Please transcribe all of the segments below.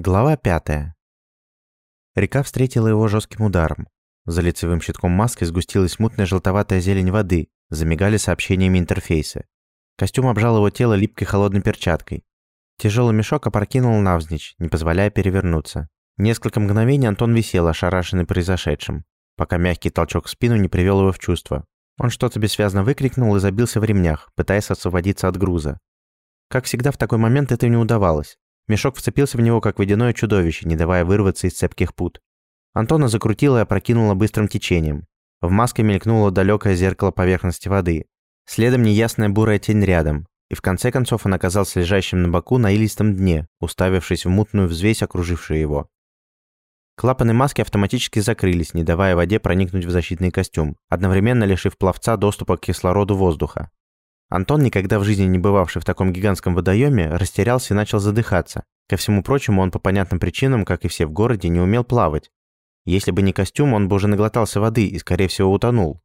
Глава пятая. Река встретила его жестким ударом. За лицевым щитком маски сгустилась мутная желтоватая зелень воды, замигали сообщениями интерфейса. Костюм обжал его тело липкой холодной перчаткой. Тяжелый мешок опрокинул навзничь, не позволяя перевернуться. Несколько мгновений Антон висел, ошарашенный произошедшим, пока мягкий толчок в спину не привел его в чувство. Он что-то бессвязно выкрикнул и забился в ремнях, пытаясь освободиться от груза. Как всегда, в такой момент это не удавалось. Мешок вцепился в него, как водяное чудовище, не давая вырваться из цепких пут. Антона закрутило и опрокинуло быстрым течением. В маске мелькнуло далекое зеркало поверхности воды. Следом неясная бурая тень рядом. И в конце концов он оказался лежащим на боку на илистом дне, уставившись в мутную взвесь, окружившую его. Клапаны маски автоматически закрылись, не давая воде проникнуть в защитный костюм, одновременно лишив пловца доступа к кислороду воздуха. Антон, никогда в жизни не бывавший в таком гигантском водоеме, растерялся и начал задыхаться. Ко всему прочему, он по понятным причинам, как и все в городе, не умел плавать. Если бы не костюм, он бы уже наглотался воды и, скорее всего, утонул.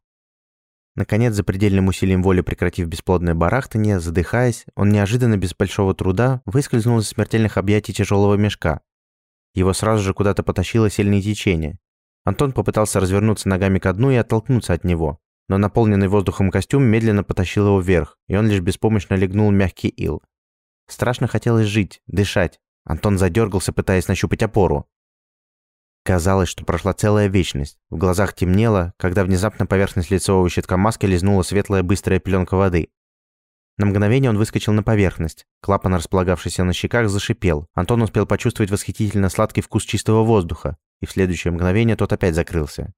Наконец, за предельным усилием воли прекратив бесплодное барахтание, задыхаясь, он неожиданно, без большого труда, выскользнул из смертельных объятий тяжелого мешка. Его сразу же куда-то потащило сильное течение. Антон попытался развернуться ногами ко дну и оттолкнуться от него но наполненный воздухом костюм медленно потащил его вверх, и он лишь беспомощно легнул мягкий ил. Страшно хотелось жить, дышать. Антон задергался, пытаясь нащупать опору. Казалось, что прошла целая вечность. В глазах темнело, когда внезапно поверхность лицевого щитка маски лизнула светлая быстрая пеленка воды. На мгновение он выскочил на поверхность. Клапан, располагавшийся на щеках, зашипел. Антон успел почувствовать восхитительно сладкий вкус чистого воздуха, и в следующее мгновение тот опять закрылся.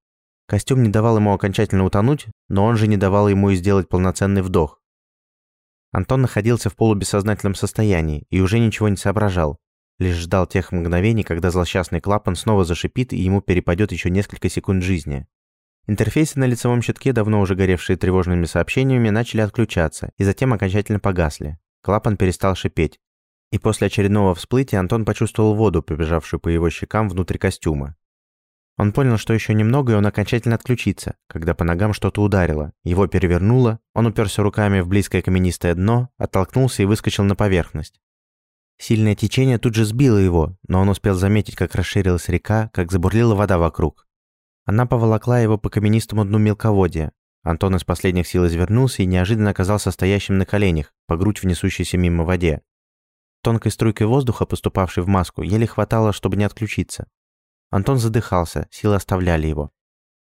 Костюм не давал ему окончательно утонуть, но он же не давал ему и сделать полноценный вдох. Антон находился в полубессознательном состоянии и уже ничего не соображал, лишь ждал тех мгновений, когда злосчастный клапан снова зашипит и ему перепадет еще несколько секунд жизни. Интерфейсы на лицевом щитке, давно уже горевшие тревожными сообщениями, начали отключаться и затем окончательно погасли. Клапан перестал шипеть. И после очередного всплытия Антон почувствовал воду, побежавшую по его щекам внутрь костюма. Он понял, что еще немного, и он окончательно отключится, когда по ногам что-то ударило. Его перевернуло, он уперся руками в близкое каменистое дно, оттолкнулся и выскочил на поверхность. Сильное течение тут же сбило его, но он успел заметить, как расширилась река, как забурлила вода вокруг. Она поволокла его по каменистому дну мелководья. Антон из последних сил извернулся и неожиданно оказался стоящим на коленях, по грудь в несущейся мимо воде. Тонкой струйкой воздуха, поступавшей в маску, еле хватало, чтобы не отключиться. Антон задыхался, силы оставляли его.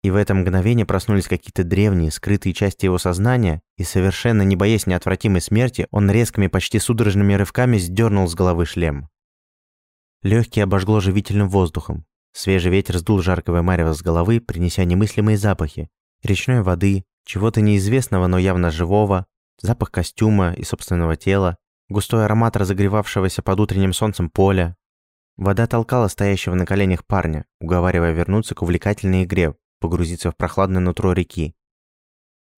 И в это мгновение проснулись какие-то древние, скрытые части его сознания, и совершенно не боясь неотвратимой смерти, он резкими, почти судорожными рывками сдернул с головы шлем. Легкие обожгло живительным воздухом. Свежий ветер сдул жаркого марева с головы, принеся немыслимые запахи. Речной воды, чего-то неизвестного, но явно живого, запах костюма и собственного тела, густой аромат разогревавшегося под утренним солнцем поля, Вода толкала стоящего на коленях парня, уговаривая вернуться к увлекательной игре, погрузиться в прохладное нутро реки.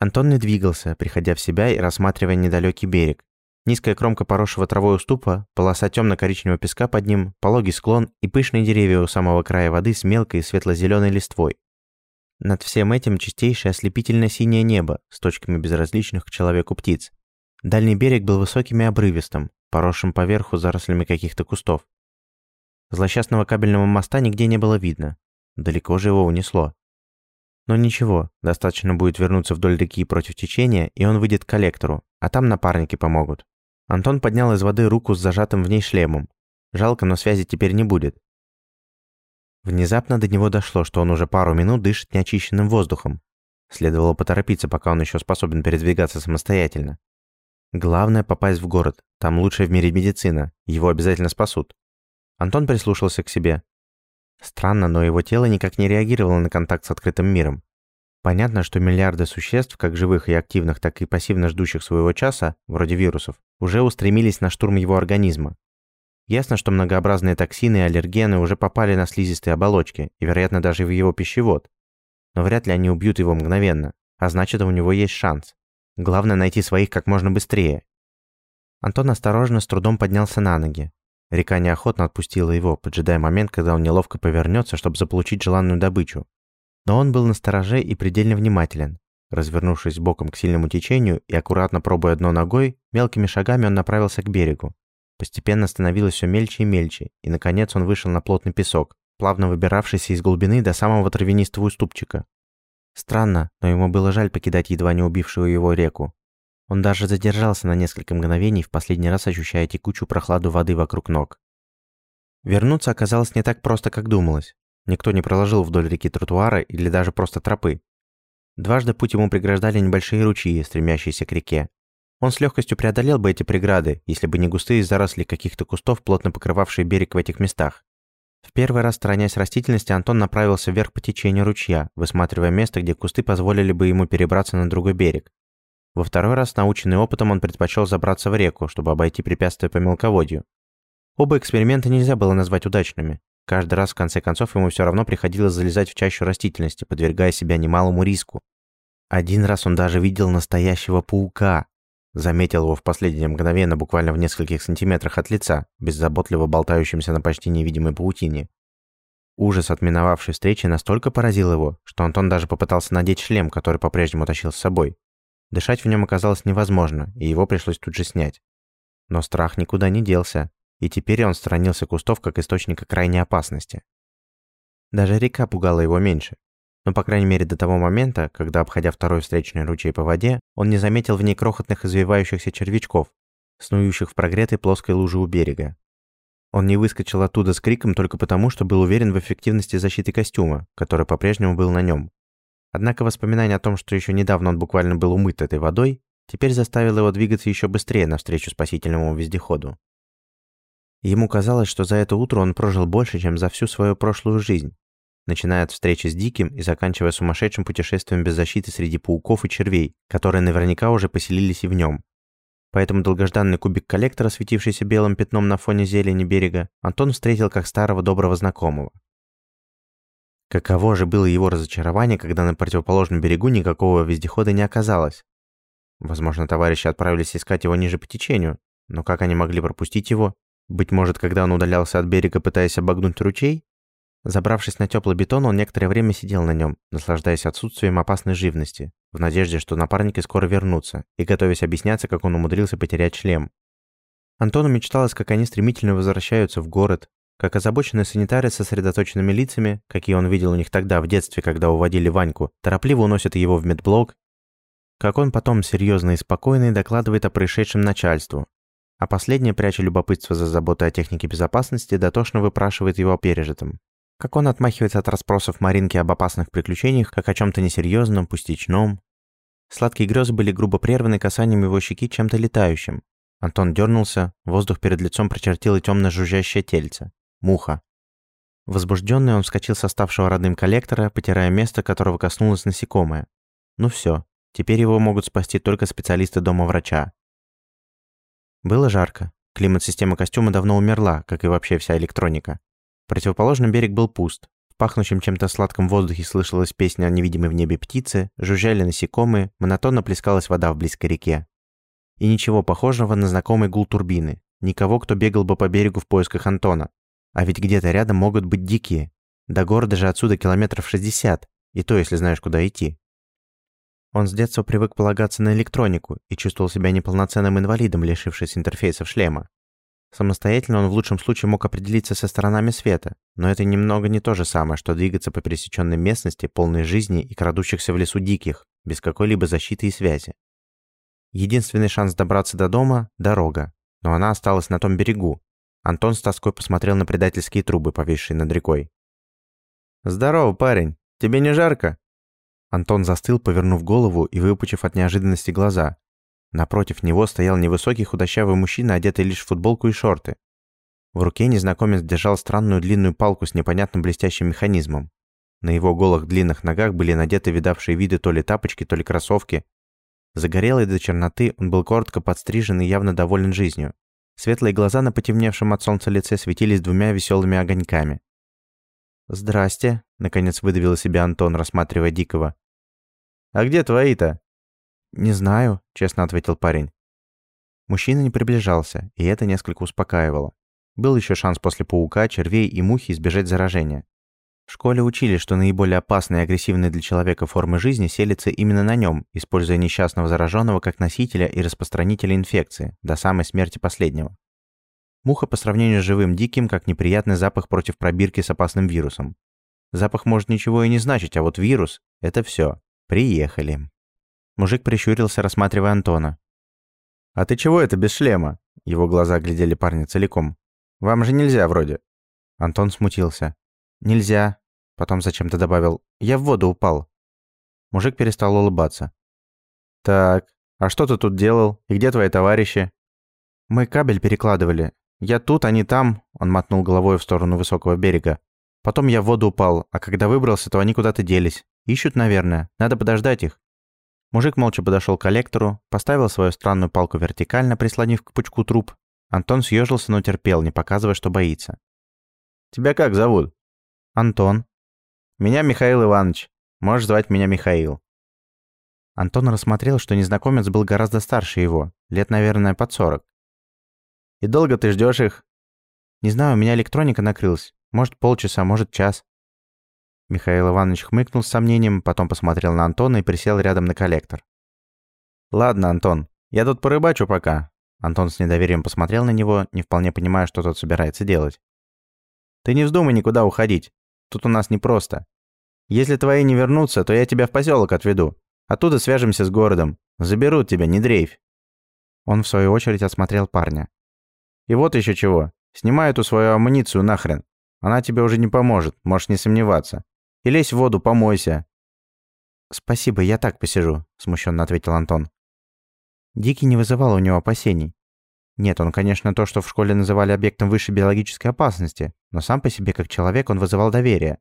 Антон не двигался, приходя в себя и рассматривая недалекий берег. Низкая кромка поросшего травой уступа, полоса темно-коричневого песка под ним, пологий склон и пышные деревья у самого края воды с мелкой светло-зеленой листвой. Над всем этим чистейшее ослепительно синее небо с точками безразличных к человеку птиц. Дальний берег был высоким и обрывистым, поросшим поверху зарослями каких-то кустов. Злосчастного кабельного моста нигде не было видно. Далеко же его унесло. Но ничего, достаточно будет вернуться вдоль реки против течения, и он выйдет к коллектору, а там напарники помогут. Антон поднял из воды руку с зажатым в ней шлемом. Жалко, но связи теперь не будет. Внезапно до него дошло, что он уже пару минут дышит неочищенным воздухом. Следовало поторопиться, пока он еще способен передвигаться самостоятельно. Главное попасть в город, там лучшая в мире медицина, его обязательно спасут. Антон прислушался к себе. Странно, но его тело никак не реагировало на контакт с открытым миром. Понятно, что миллиарды существ, как живых и активных, так и пассивно ждущих своего часа, вроде вирусов, уже устремились на штурм его организма. Ясно, что многообразные токсины и аллергены уже попали на слизистые оболочки, и, вероятно, даже в его пищевод. Но вряд ли они убьют его мгновенно, а значит, у него есть шанс. Главное найти своих как можно быстрее. Антон осторожно с трудом поднялся на ноги. Река неохотно отпустила его, поджидая момент, когда он неловко повернется, чтобы заполучить желанную добычу. Но он был настороже и предельно внимателен. Развернувшись боком к сильному течению и аккуратно пробуя дно ногой, мелкими шагами он направился к берегу. Постепенно становилось все мельче и мельче, и, наконец, он вышел на плотный песок, плавно выбиравшийся из глубины до самого травянистого уступчика. Странно, но ему было жаль покидать едва не убившую его реку. Он даже задержался на несколько мгновений, в последний раз ощущая текучую прохладу воды вокруг ног. Вернуться оказалось не так просто, как думалось. Никто не проложил вдоль реки тротуара или даже просто тропы. Дважды путь ему преграждали небольшие ручьи, стремящиеся к реке. Он с легкостью преодолел бы эти преграды, если бы не густые заросли каких-то кустов, плотно покрывавшие берег в этих местах. В первый раз, сторонясь растительности, Антон направился вверх по течению ручья, высматривая место, где кусты позволили бы ему перебраться на другой берег. Во второй раз, наученный опытом, он предпочел забраться в реку, чтобы обойти препятствия по мелководью. Оба эксперимента нельзя было назвать удачными. Каждый раз, в конце концов, ему все равно приходилось залезать в чащу растительности, подвергая себя немалому риску. Один раз он даже видел настоящего паука. Заметил его в последнее мгновение буквально в нескольких сантиметрах от лица, беззаботливо болтающимся на почти невидимой паутине. Ужас от миновавшей встречи настолько поразил его, что Антон даже попытался надеть шлем, который по-прежнему тащил с собой. Дышать в нем оказалось невозможно, и его пришлось тут же снять. Но страх никуда не делся, и теперь он сторонился кустов как источника крайней опасности. Даже река пугала его меньше. Но, по крайней мере, до того момента, когда, обходя второй встречный ручей по воде, он не заметил в ней крохотных извивающихся червячков, снующих в прогретой плоской луже у берега. Он не выскочил оттуда с криком только потому, что был уверен в эффективности защиты костюма, который по-прежнему был на нем. Однако воспоминание о том, что еще недавно он буквально был умыт этой водой, теперь заставило его двигаться еще быстрее навстречу спасительному вездеходу. Ему казалось, что за это утро он прожил больше, чем за всю свою прошлую жизнь, начиная от встречи с Диким и заканчивая сумасшедшим путешествием без защиты среди пауков и червей, которые наверняка уже поселились и в нем. Поэтому долгожданный кубик коллектора, светившийся белым пятном на фоне зелени берега, Антон встретил как старого доброго знакомого. Каково же было его разочарование, когда на противоположном берегу никакого вездехода не оказалось. Возможно, товарищи отправились искать его ниже по течению, но как они могли пропустить его? Быть может, когда он удалялся от берега, пытаясь обогнуть ручей? Забравшись на теплый бетон, он некоторое время сидел на нем, наслаждаясь отсутствием опасной живности, в надежде, что напарники скоро вернутся, и готовясь объясняться, как он умудрился потерять шлем. Антону мечталось, как они стремительно возвращаются в город, как озабоченные санитары с сосредоточенными лицами, какие он видел у них тогда в детстве, когда уводили Ваньку, торопливо уносят его в медблок, как он потом серьезно и спокойно докладывает о происшедшем начальству, а последняя, пряча любопытство за заботой о технике безопасности, дотошно выпрашивает его о пережитом. Как он отмахивается от расспросов Маринки об опасных приключениях, как о чем-то несерьезном, пустячном. Сладкие грезы были грубо прерваны касанием его щеки чем-то летающим. Антон дернулся, воздух перед лицом прочертило темно жужжащее тельце. Муха. Возбужденный он вскочил со ставшего родным коллектора, потирая место, которого коснулось насекомое. Ну все, теперь его могут спасти только специалисты дома врача. Было жарко. Климат-система костюма давно умерла, как и вообще вся электроника. Противоположный берег был пуст. В пахнущем чем-то сладком воздухе слышалась песня о невидимой в небе птице, жужжали насекомые, монотонно плескалась вода в близкой реке. И ничего похожего на знакомый гул турбины. Никого, кто бегал бы по берегу в поисках Антона. А ведь где-то рядом могут быть дикие. До города же отсюда километров 60, и то, если знаешь, куда идти. Он с детства привык полагаться на электронику и чувствовал себя неполноценным инвалидом, лишившись интерфейсов шлема. Самостоятельно он в лучшем случае мог определиться со сторонами света, но это немного не то же самое, что двигаться по пересеченной местности, полной жизни и крадущихся в лесу диких, без какой-либо защиты и связи. Единственный шанс добраться до дома – дорога, но она осталась на том берегу. Антон с тоской посмотрел на предательские трубы, повисшие над рекой. «Здорово, парень! Тебе не жарко?» Антон застыл, повернув голову и выпучив от неожиданности глаза. Напротив него стоял невысокий худощавый мужчина, одетый лишь в футболку и шорты. В руке незнакомец держал странную длинную палку с непонятным блестящим механизмом. На его голых длинных ногах были надеты видавшие виды то ли тапочки, то ли кроссовки. Загорелый до черноты, он был коротко подстрижен и явно доволен жизнью. Светлые глаза на потемневшем от солнца лице светились двумя веселыми огоньками. «Здрасте», — наконец выдавил себя Антон, рассматривая Дикого. «А где твои-то?» «Не знаю», — честно ответил парень. Мужчина не приближался, и это несколько успокаивало. Был еще шанс после паука, червей и мухи избежать заражения. В школе учили, что наиболее опасные и агрессивные для человека формы жизни селятся именно на нем, используя несчастного зараженного как носителя и распространителя инфекции, до самой смерти последнего. Муха по сравнению с живым диким, как неприятный запах против пробирки с опасным вирусом. Запах может ничего и не значить, а вот вирус — это все. Приехали. Мужик прищурился, рассматривая Антона. «А ты чего это без шлема?» Его глаза глядели парня целиком. «Вам же нельзя вроде». Антон смутился. «Нельзя». Потом зачем-то добавил. «Я в воду упал». Мужик перестал улыбаться. «Так, а что ты тут делал? И где твои товарищи?» «Мы кабель перекладывали. Я тут, они там», — он мотнул головой в сторону высокого берега. «Потом я в воду упал, а когда выбрался, то они куда-то делись. Ищут, наверное. Надо подождать их». Мужик молча подошел к коллектору, поставил свою странную палку вертикально, прислонив к пучку труб. Антон съежился, но терпел, не показывая, что боится. «Тебя как зовут?» «Антон». «Меня Михаил Иванович. Можешь звать меня Михаил». Антон рассмотрел, что незнакомец был гораздо старше его, лет, наверное, под сорок. «И долго ты ждешь их?» «Не знаю, у меня электроника накрылась. Может, полчаса, может, час». Михаил Иванович хмыкнул с сомнением, потом посмотрел на Антона и присел рядом на коллектор. «Ладно, Антон, я тут порыбачу пока». Антон с недоверием посмотрел на него, не вполне понимая, что тот собирается делать. «Ты не вздумай никуда уходить. Тут у нас непросто. Если твои не вернутся, то я тебя в поселок отведу. Оттуда свяжемся с городом. Заберут тебя, не дрейфь». Он в свою очередь осмотрел парня. «И вот еще чего. Снимай эту свою амуницию нахрен. Она тебе уже не поможет, можешь не сомневаться. И лезь в воду, помойся». «Спасибо, я так посижу», – смущенно ответил Антон. Дикий не вызывал у него опасений. Нет, он, конечно, то, что в школе называли объектом высшей биологической опасности, но сам по себе как человек он вызывал доверие.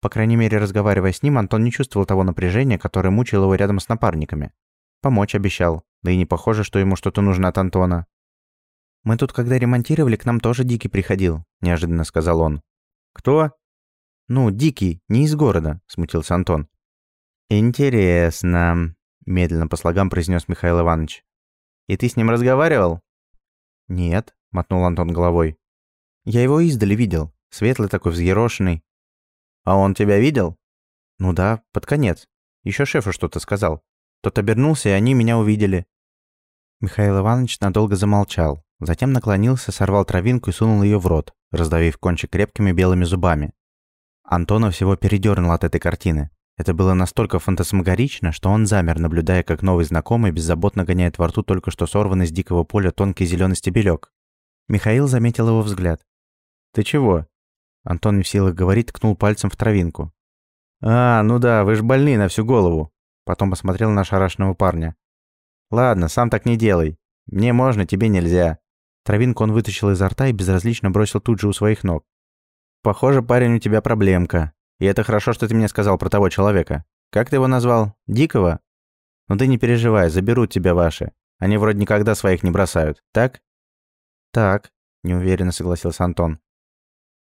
По крайней мере, разговаривая с ним, Антон не чувствовал того напряжения, которое мучило его рядом с напарниками. Помочь обещал, да и не похоже, что ему что-то нужно от Антона. «Мы тут, когда ремонтировали, к нам тоже Дикий приходил», – неожиданно сказал он. «Кто?» «Ну, Дикий, не из города», – смутился Антон. «Интересно», – медленно по слогам произнес Михаил Иванович. «И ты с ним разговаривал?» «Нет», – мотнул Антон головой. «Я его издали видел. Светлый такой, взъерошенный». «А он тебя видел?» «Ну да, под конец. Еще шефу что-то сказал. Тот обернулся, и они меня увидели». Михаил Иванович надолго замолчал, затем наклонился, сорвал травинку и сунул ее в рот, раздавив кончик крепкими белыми зубами. Антона всего передернул от этой картины. Это было настолько фантасмагорично, что он замер, наблюдая, как новый знакомый беззаботно гоняет во рту только что сорванный с дикого поля тонкий зеленый стебелек. Михаил заметил его взгляд. «Ты чего?» Антон в силах говорить, ткнул пальцем в травинку. «А, ну да, вы ж больны на всю голову!» Потом посмотрел на шарашного парня. «Ладно, сам так не делай. Мне можно, тебе нельзя». Травинку он вытащил изо рта и безразлично бросил тут же у своих ног. «Похоже, парень, у тебя проблемка. И это хорошо, что ты мне сказал про того человека. Как ты его назвал? Дикого? Ну ты не переживай, заберут тебя ваши. Они вроде никогда своих не бросают, так? Так, неуверенно согласился Антон.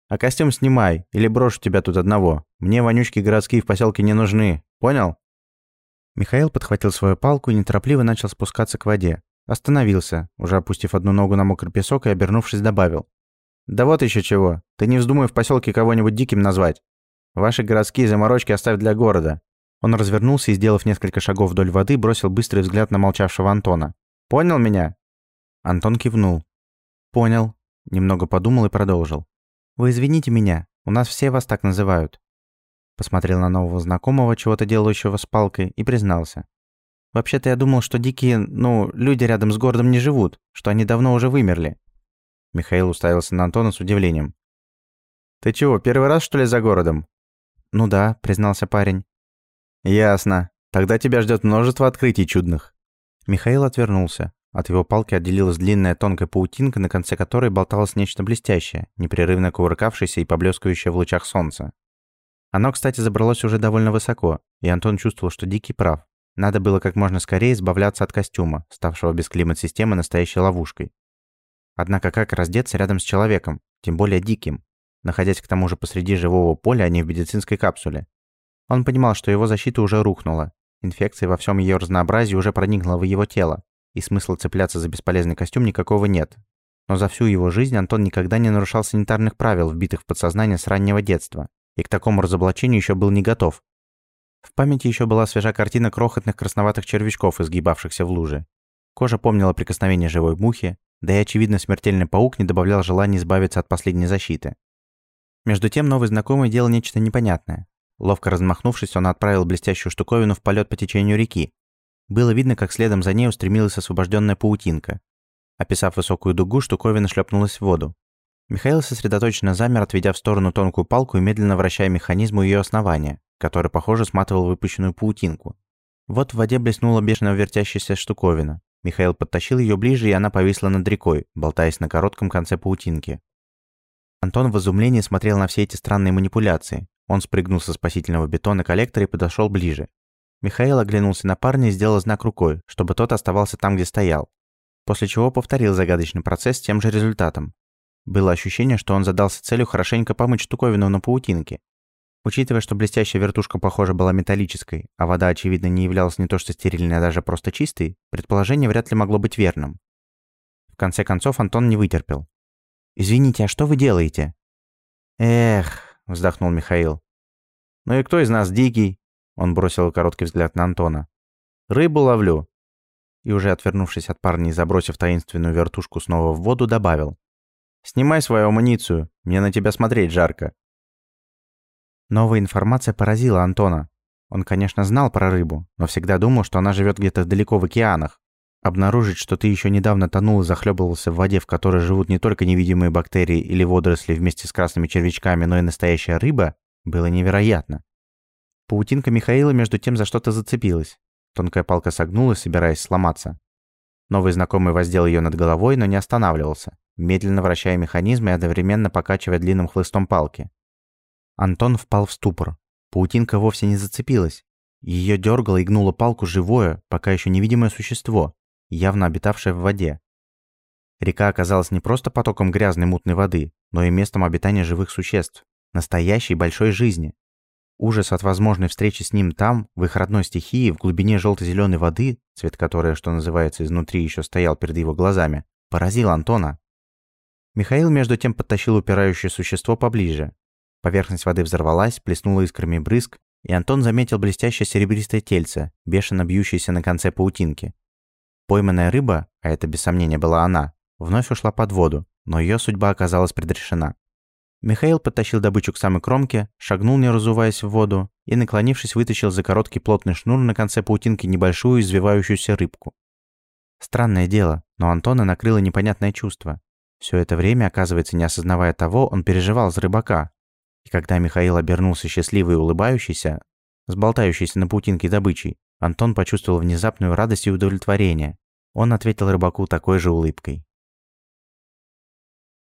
А костюм снимай, или брошу тебя тут одного. Мне вонючки городские в поселке не нужны, понял? Михаил подхватил свою палку и неторопливо начал спускаться к воде. Остановился, уже опустив одну ногу на мокрый песок и обернувшись добавил. «Да вот еще чего. Ты не вздумай в поселке кого-нибудь диким назвать. Ваши городские заморочки оставь для города». Он развернулся и, сделав несколько шагов вдоль воды, бросил быстрый взгляд на молчавшего Антона. «Понял меня?» Антон кивнул. «Понял». Немного подумал и продолжил. «Вы извините меня, у нас все вас так называют». Посмотрел на нового знакомого, чего-то делающего с палкой, и признался. «Вообще-то я думал, что дикие, ну, люди рядом с городом не живут, что они давно уже вымерли». Михаил уставился на Антона с удивлением. «Ты чего, первый раз, что ли, за городом?» «Ну да», — признался парень. «Ясно. Тогда тебя ждет множество открытий чудных». Михаил отвернулся. От его палки отделилась длинная тонкая паутинка, на конце которой болталось нечто блестящее, непрерывно кувыркавшееся и поблескивающее в лучах солнца. Оно, кстати, забралось уже довольно высоко, и Антон чувствовал, что Дикий прав. Надо было как можно скорее избавляться от костюма, ставшего без климат-системы настоящей ловушкой. Однако как раздеться рядом с человеком, тем более диким? Находясь к тому же посреди живого поля, а не в медицинской капсуле. Он понимал, что его защита уже рухнула. Инфекция во всем ее разнообразии уже проникла в его тело, и смысла цепляться за бесполезный костюм никакого нет. Но за всю его жизнь Антон никогда не нарушал санитарных правил, вбитых в подсознание с раннего детства, и к такому разоблачению еще был не готов. В памяти еще была свежа картина крохотных красноватых червячков, изгибавшихся в луже. Кожа помнила прикосновение живой мухи, да и, очевидно, смертельный паук не добавлял желания избавиться от последней защиты. Между тем новый знакомый делал нечто непонятное. Ловко размахнувшись, он отправил блестящую штуковину в полет по течению реки. Было видно, как следом за ней устремилась освобожденная паутинка. Описав высокую дугу, штуковина шлепнулась в воду. Михаил сосредоточенно замер, отведя в сторону тонкую палку и медленно вращая механизм у ее основания, который, похоже, сматывал выпущенную паутинку. Вот в воде блеснула бешено вертящаяся штуковина. Михаил подтащил ее ближе, и она повисла над рекой, болтаясь на коротком конце паутинки. Антон в изумлении смотрел на все эти странные манипуляции. Он спрыгнул со спасительного бетона коллектора и подошел ближе. Михаил оглянулся на парня и сделал знак рукой, чтобы тот оставался там, где стоял. После чего повторил загадочный процесс с тем же результатом. Было ощущение, что он задался целью хорошенько помыть штуковину на паутинке. Учитывая, что блестящая вертушка, похоже, была металлической, а вода, очевидно, не являлась не то что стерильной, а даже просто чистой, предположение вряд ли могло быть верным. В конце концов Антон не вытерпел. «Извините, а что вы делаете?» «Эх», — вздохнул Михаил. «Ну и кто из нас дикий?» Он бросил короткий взгляд на Антона. «Рыбу ловлю». И уже отвернувшись от парня и забросив таинственную вертушку снова в воду, добавил. Снимай свою амуницию, мне на тебя смотреть жарко». Новая информация поразила Антона. Он, конечно, знал про рыбу, но всегда думал, что она живет где-то далеко в океанах. Обнаружить, что ты еще недавно тонул и захлебывался в воде, в которой живут не только невидимые бактерии или водоросли вместе с красными червячками, но и настоящая рыба, было невероятно. Паутинка Михаила между тем за что-то зацепилась. Тонкая палка согнулась, собираясь сломаться. Новый знакомый воздел ее над головой, но не останавливался медленно вращая механизм и одновременно покачивая длинным хлыстом палки. Антон впал в ступор. Паутинка вовсе не зацепилась. Ее дергало и гнуло палку живое, пока еще невидимое существо, явно обитавшее в воде. Река оказалась не просто потоком грязной мутной воды, но и местом обитания живых существ, настоящей большой жизни. Ужас от возможной встречи с ним там, в их родной стихии, в глубине желто-зеленой воды, цвет которой, что называется, изнутри еще стоял перед его глазами, поразил Антона. Михаил между тем подтащил упирающее существо поближе. Поверхность воды взорвалась, плеснула искрами брызг, и Антон заметил блестящее серебристое тельце, бешено бьющееся на конце паутинки. Пойманная рыба, а это без сомнения была она, вновь ушла под воду, но ее судьба оказалась предрешена. Михаил подтащил добычу к самой кромке, шагнул, не разуваясь в воду, и, наклонившись, вытащил за короткий плотный шнур на конце паутинки небольшую извивающуюся рыбку. Странное дело, но Антона накрыло непонятное чувство. Все это время, оказывается, не осознавая того, он переживал за рыбака. И когда Михаил обернулся счастливый и улыбающийся, с на паутинке добычей, Антон почувствовал внезапную радость и удовлетворение. Он ответил рыбаку такой же улыбкой.